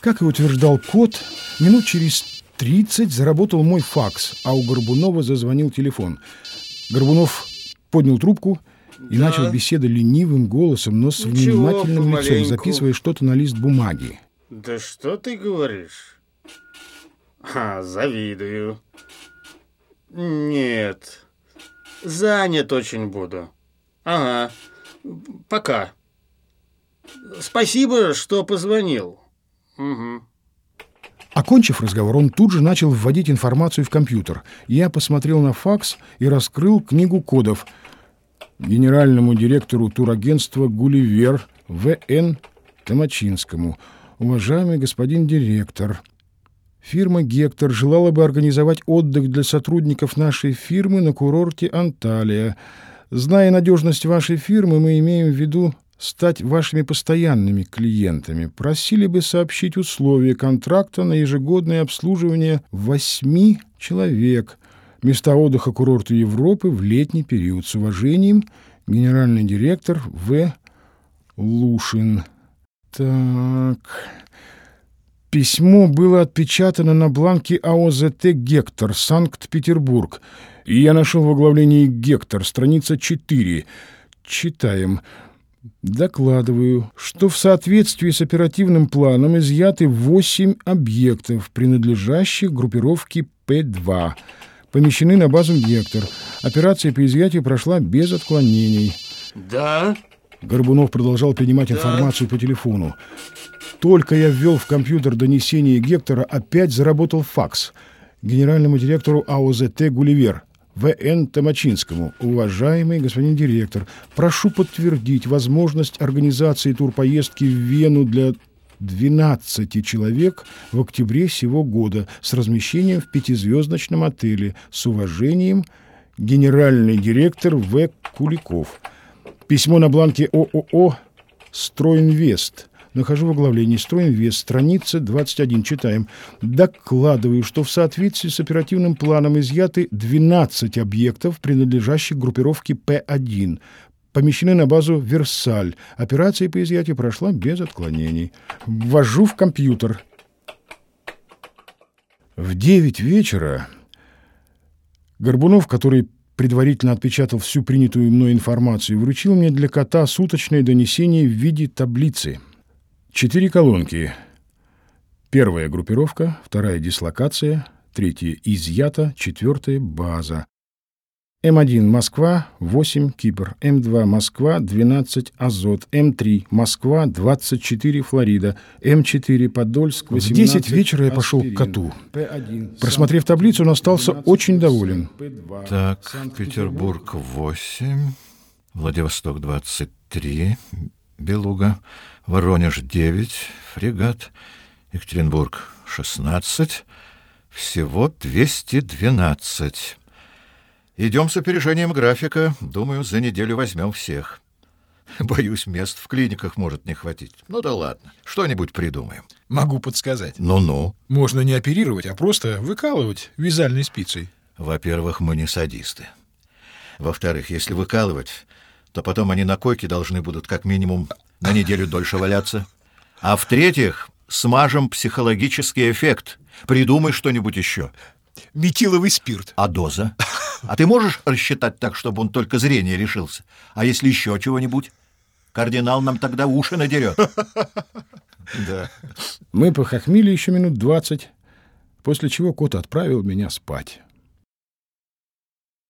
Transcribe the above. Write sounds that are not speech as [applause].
Как и утверждал кот, минут через 30 заработал мой факс, а у Горбунова зазвонил телефон. Горбунов поднял трубку и да. начал беседу ленивым голосом, но с Ничего, внимательным помаленьку. лицом, записывая что-то на лист бумаги. Да что ты говоришь? А, завидую. Нет, занят очень буду. Ага, пока. Спасибо, что позвонил. Угу. Окончив разговор, он тут же начал вводить информацию в компьютер. Я посмотрел на факс и раскрыл книгу кодов. Генеральному директору турагентства «Гулливер» В.Н. Томачинскому. Уважаемый господин директор, фирма «Гектор» желала бы организовать отдых для сотрудников нашей фирмы на курорте Анталия. Зная надежность вашей фирмы, мы имеем в виду стать вашими постоянными клиентами, просили бы сообщить условия контракта на ежегодное обслуживание восьми человек, места отдыха курорта Европы в летний период. С уважением, генеральный директор В. Лушин. Так... Письмо было отпечатано на бланке АОЗТ «Гектор», Санкт-Петербург. И я нашел в оглавлении «Гектор», страница 4. Читаем. Докладываю, что в соответствии с оперативным планом изъяты 8 объектов, принадлежащих группировке П-2. Помещены на базу «Гектор». Операция по изъятию прошла без отклонений. Да? Горбунов продолжал принимать да. информацию по телефону. Только я ввел в компьютер донесение Гектора, опять заработал факс. Генеральному директору АОЗТ «Гулливер». В.Н. Томачинскому. Уважаемый господин директор, прошу подтвердить возможность организации турпоездки в Вену для 12 человек в октябре сего года с размещением в пятизвездочном отеле. С уважением, генеральный директор В. Куликов. Письмо на бланке ООО «Стройинвест» Нахожу в оглавлении «Стройинвест», страница 21. Читаем. Докладываю, что в соответствии с оперативным планом изъяты 12 объектов, принадлежащих группировке П-1. Помещены на базу «Версаль». Операция по изъятию прошла без отклонений. Ввожу в компьютер. В 9 вечера Горбунов, который предварительно отпечатал всю принятую мной информацию, вручил мне для кота суточное донесение в виде таблицы – Четыре колонки. Первая группировка, вторая дислокация, третья изъята, четвертая база. М1 Москва, 8 Кипр, М2 Москва, 12 Азот, М3 Москва, 24 Флорида, М4 Подольск, 18 В 10 вечера я пошел к коту. Просмотрев таблицу, он остался очень доволен. Так, Петербург 8, Владивосток 23, Белуга, Воронеж — 9, фрегат, Екатеринбург — 16, всего 212. Идем с опережением графика. Думаю, за неделю возьмем всех. Боюсь, мест в клиниках может не хватить. Ну да ладно, что-нибудь придумаем. Могу подсказать. Ну-ну. Можно не оперировать, а просто выкалывать вязальной спицей. Во-первых, мы не садисты. Во-вторых, если выкалывать, то потом они на койке должны будут как минимум на неделю дольше валяться. А в-третьих, смажем психологический эффект. Придумай что-нибудь еще. Метиловый спирт. А доза? А ты можешь рассчитать так, чтобы он только зрение решился? А если еще чего-нибудь? Кардинал нам тогда уши надерет. [laughs] Да. Мы похохмили еще минут двадцать, после чего кот отправил меня спать.